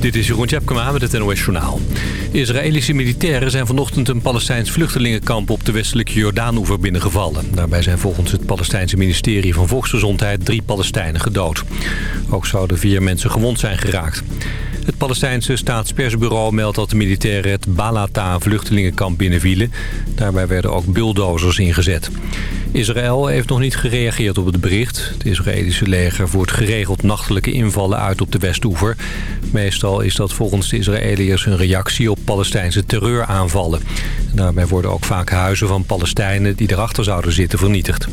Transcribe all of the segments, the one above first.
Dit is Jeroen Tjepkema met het NOS Journaal. Israëlische militairen zijn vanochtend een Palestijns vluchtelingenkamp op de westelijke Jordaanoever binnengevallen. Daarbij zijn volgens het Palestijnse ministerie van Volksgezondheid drie Palestijnen gedood. Ook zouden vier mensen gewond zijn geraakt. Het Palestijnse staatspersbureau meldt dat de militairen het Balata vluchtelingenkamp binnenvielen. Daarbij werden ook bulldozers ingezet. Israël heeft nog niet gereageerd op het bericht. Het Israëlische leger voert geregeld nachtelijke invallen uit op de Westoever. Meestal is dat volgens de Israëliërs een reactie op Palestijnse terreuraanvallen. Daarbij worden ook vaak huizen van Palestijnen die erachter zouden zitten vernietigd.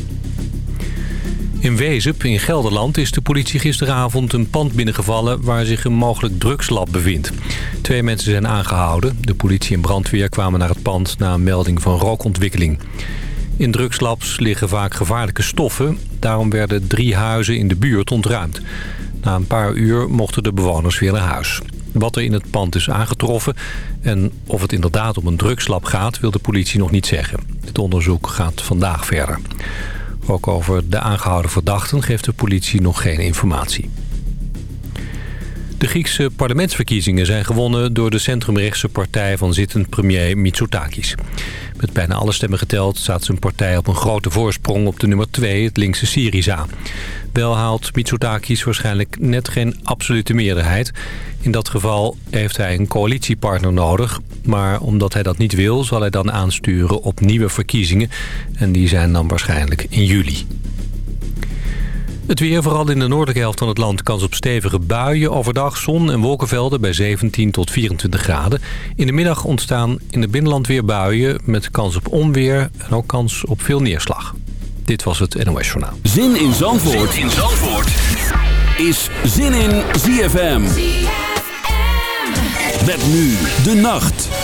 In Wezep in Gelderland is de politie gisteravond een pand binnengevallen... waar zich een mogelijk drugslab bevindt. Twee mensen zijn aangehouden. De politie en brandweer kwamen naar het pand na een melding van rookontwikkeling. In drugslabs liggen vaak gevaarlijke stoffen. Daarom werden drie huizen in de buurt ontruimd. Na een paar uur mochten de bewoners weer naar huis. Wat er in het pand is aangetroffen en of het inderdaad om een drugslab gaat... wil de politie nog niet zeggen. Het onderzoek gaat vandaag verder. Ook over de aangehouden verdachten geeft de politie nog geen informatie. De Griekse parlementsverkiezingen zijn gewonnen door de centrumrechtse partij van zittend premier Mitsotakis. Met bijna alle stemmen geteld staat zijn partij op een grote voorsprong op de nummer 2, het linkse Syriza. Wel haalt Mitsotakis waarschijnlijk net geen absolute meerderheid. In dat geval heeft hij een coalitiepartner nodig. Maar omdat hij dat niet wil, zal hij dan aansturen op nieuwe verkiezingen. En die zijn dan waarschijnlijk in juli. Het weer, vooral in de noordelijke helft van het land, kans op stevige buien. Overdag zon en wolkenvelden bij 17 tot 24 graden. In de middag ontstaan in het binnenland weer buien met kans op onweer en ook kans op veel neerslag. Dit was het NOS Journaal. Zin in Zandvoort, zin in Zandvoort. is Zin in ZFM. ZFM. Met nu de nacht.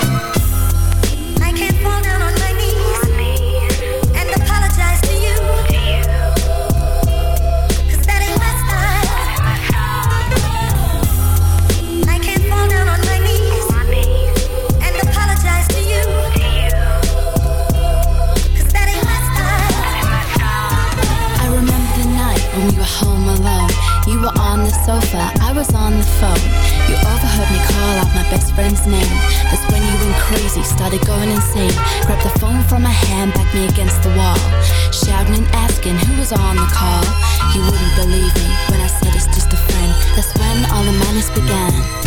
sofa, I was on the phone. You overheard me call out my best friend's name. That's when you went crazy, started going insane. Grabbed the phone from my hand, backed me against the wall. Shouting and asking who was on the call. You wouldn't believe me when I said it's just a friend. That's when all the madness began.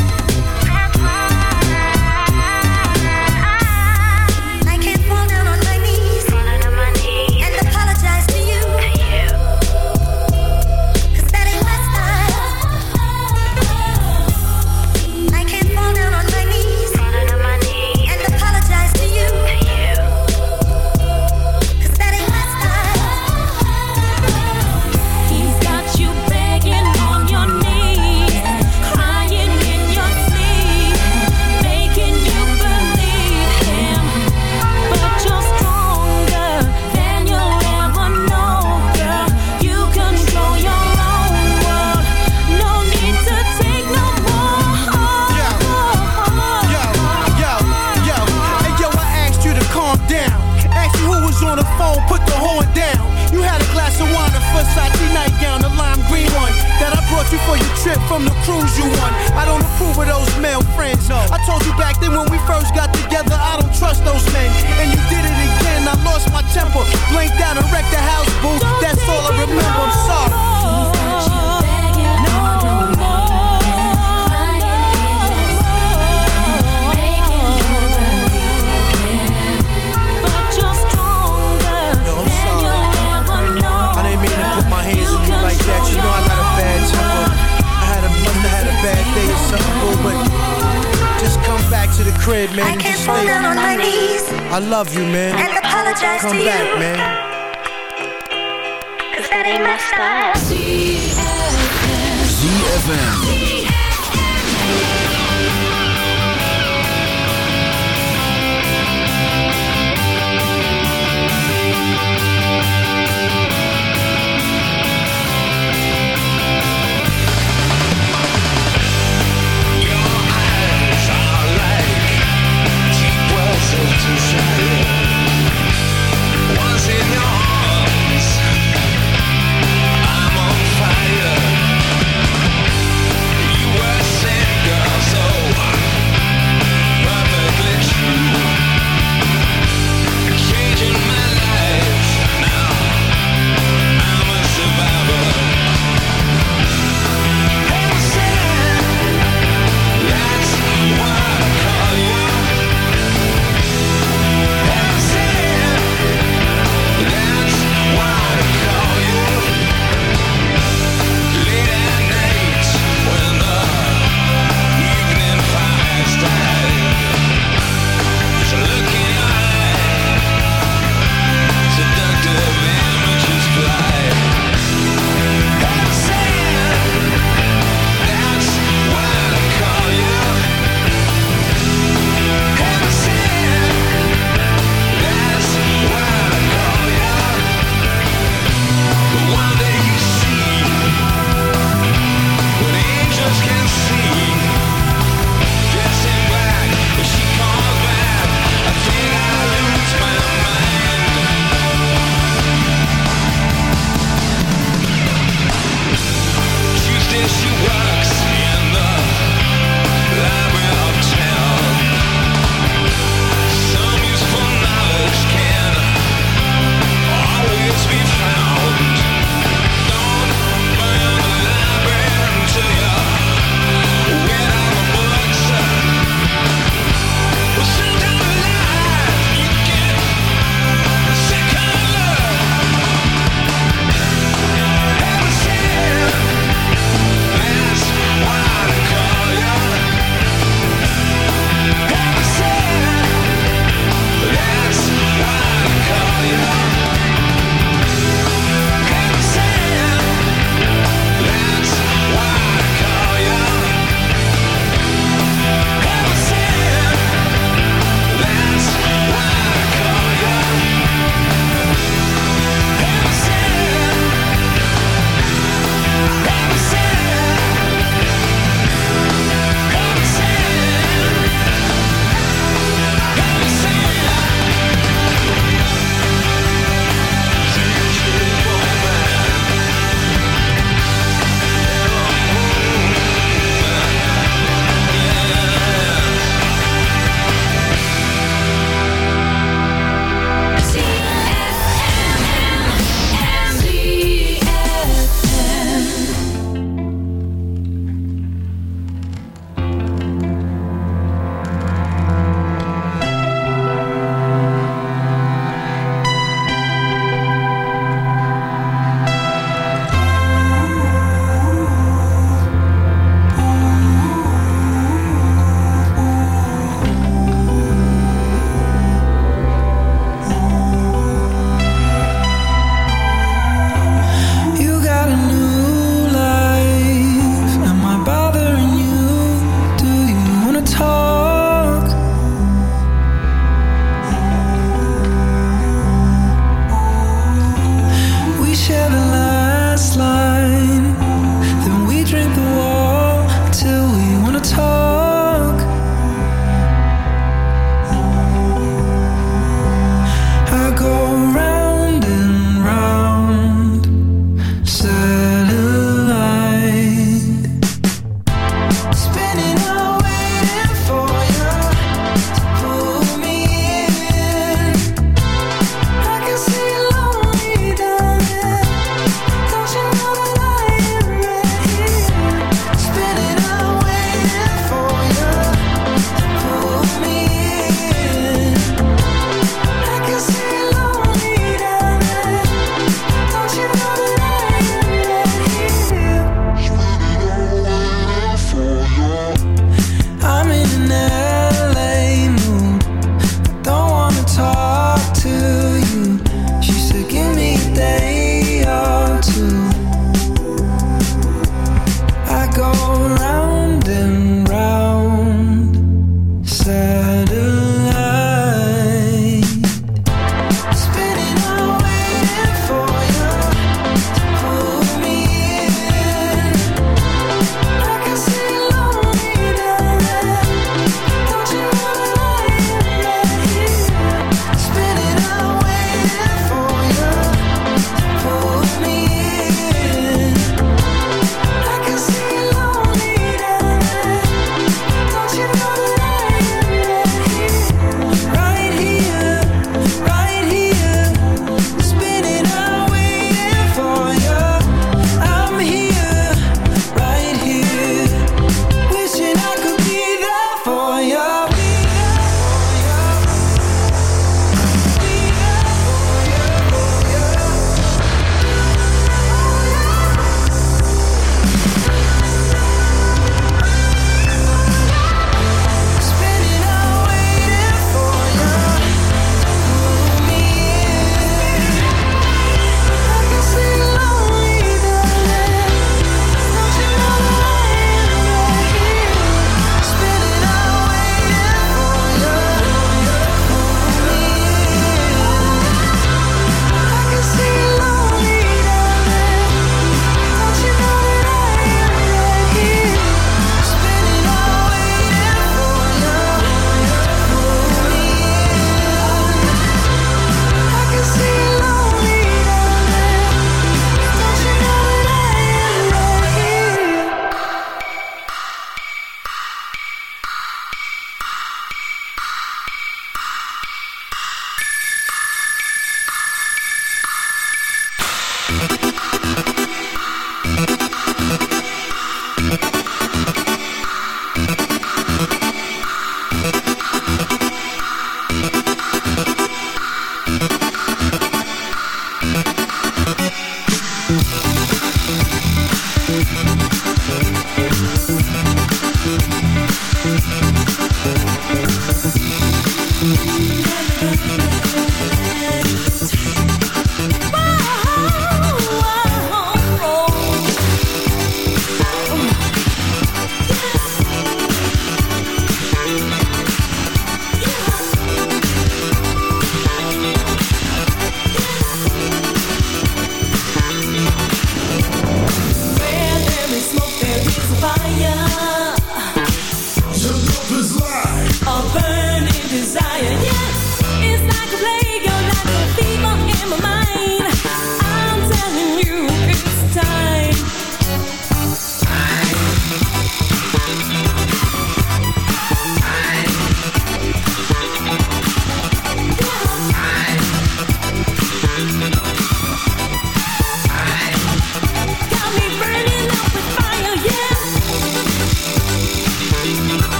spinning out.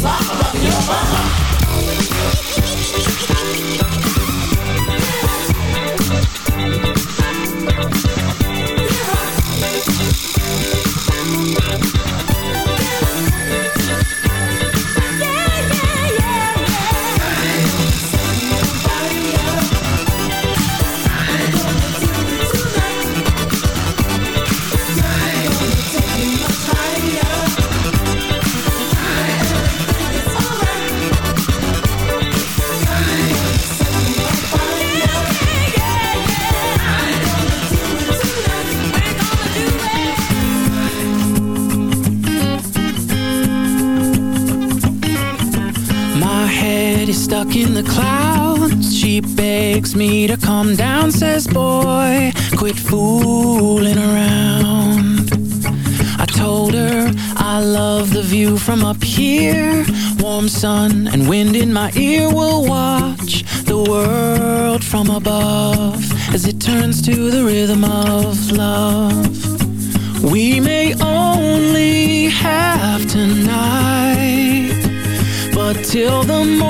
Slap says, boy, quit fooling around. I told her I love the view from up here. Warm sun and wind in my ear will watch the world from above as it turns to the rhythm of love. We may only have tonight, but till the morning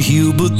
hue, but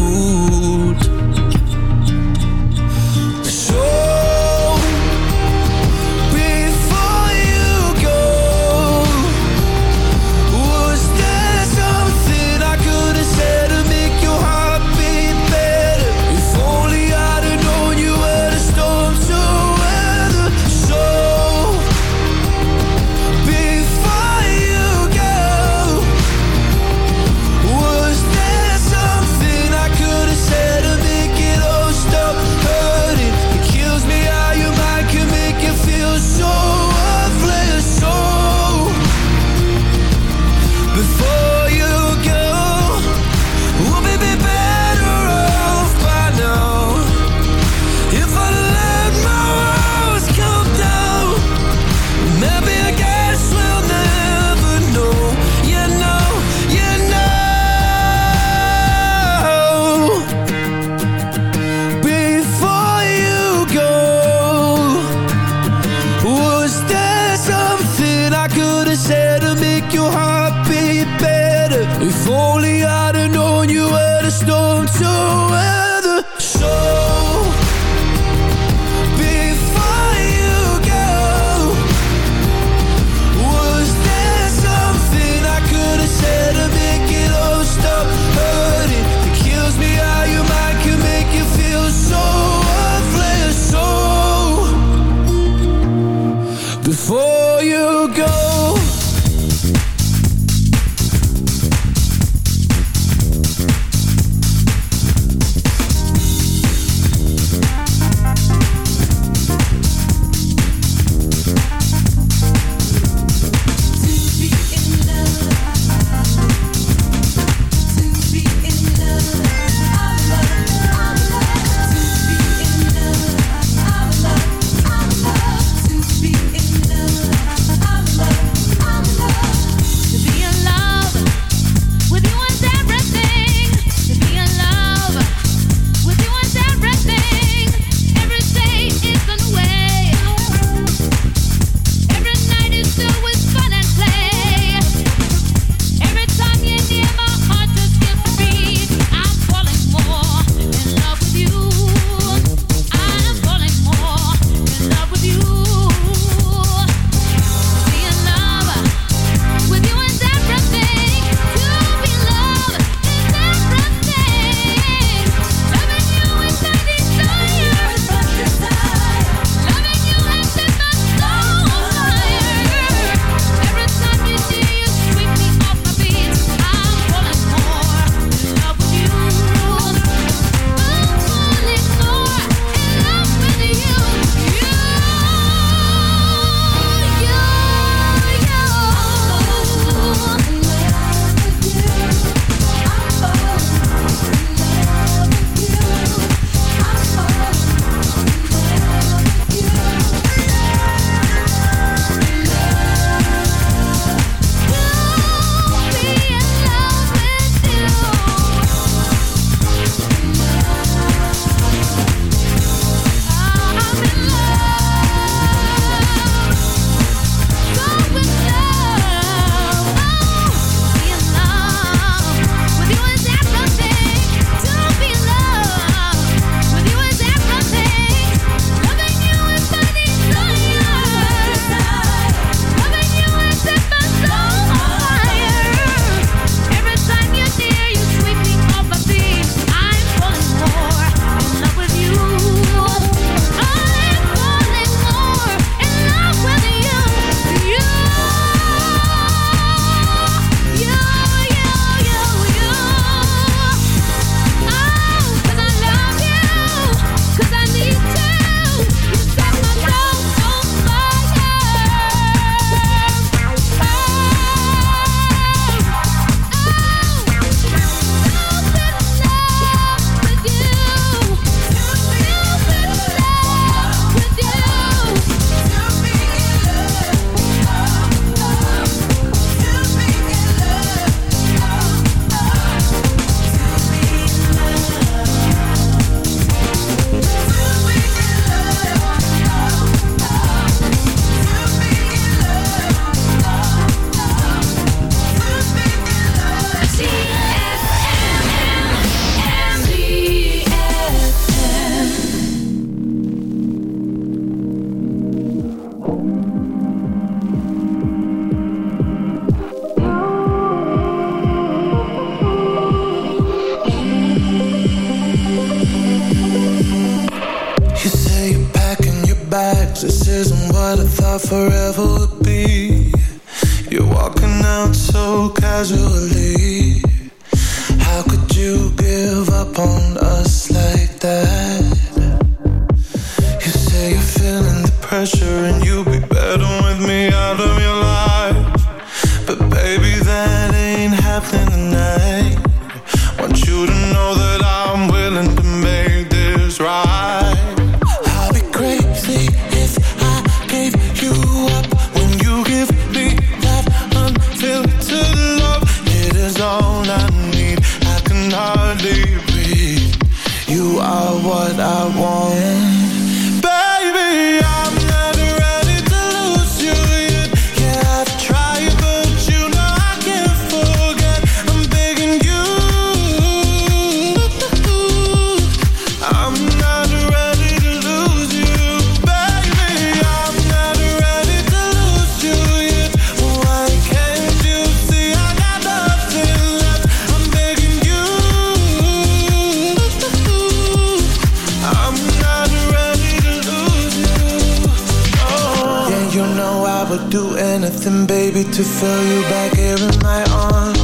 I would do anything, baby, to feel you back here in my arms.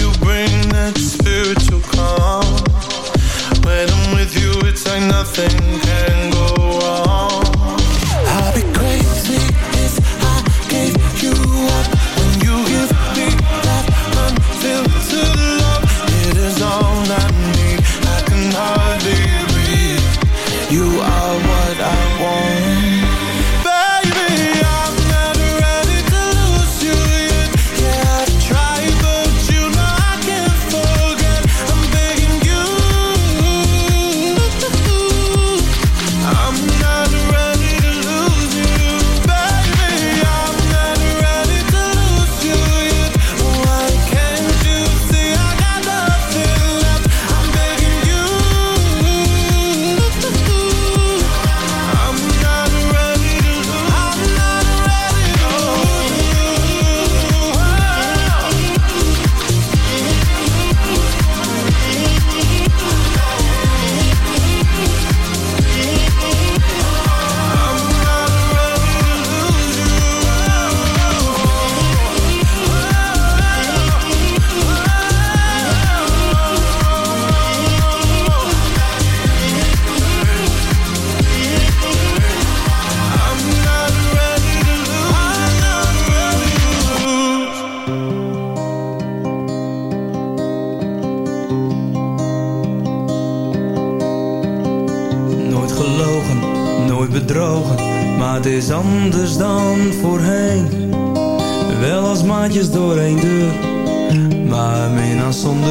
You bring that spiritual calm. When I'm with you, it's like nothing can go wrong.